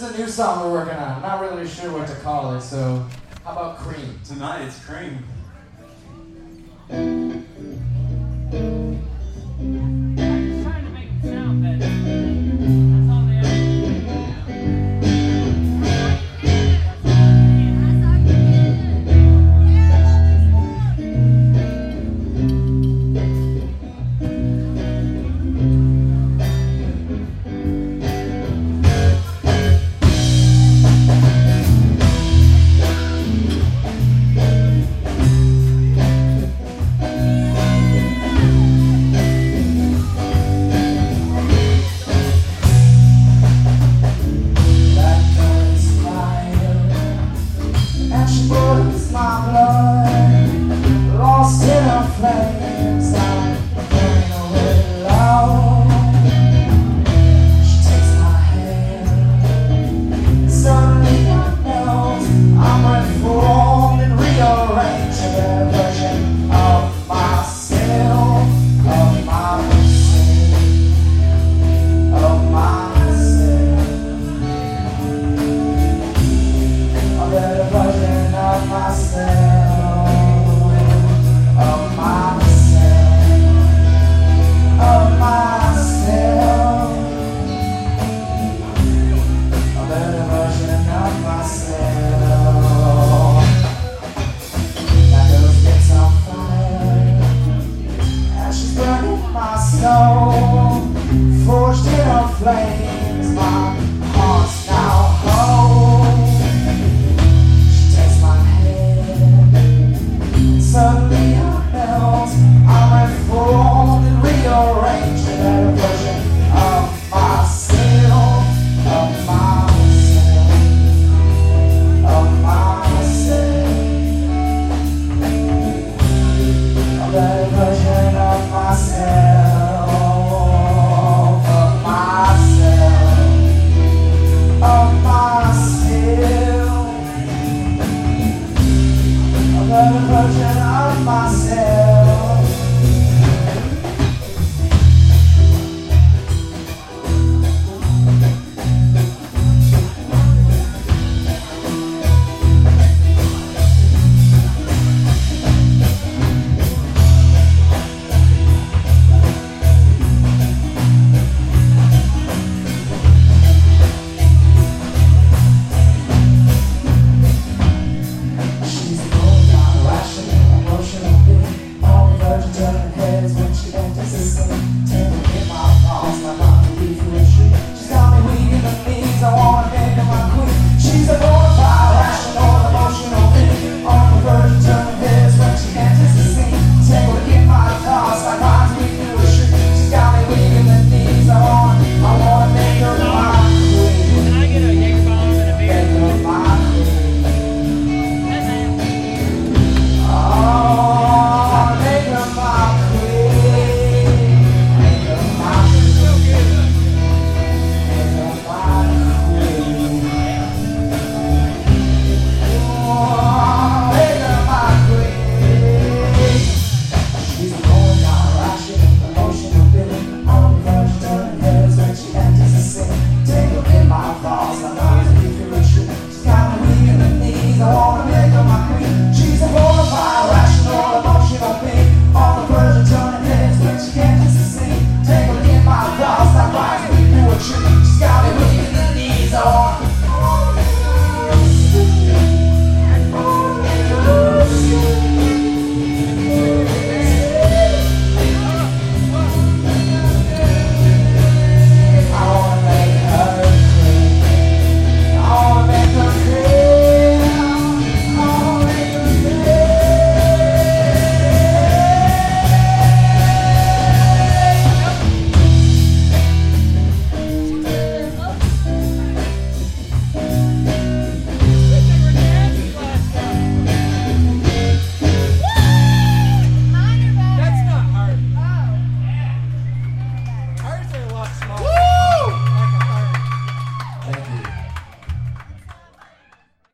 This is a new song we're working on. I'm not really sure what to call it, so how about Cream? Tonight it's cream. stone, forged in our flames, my heart's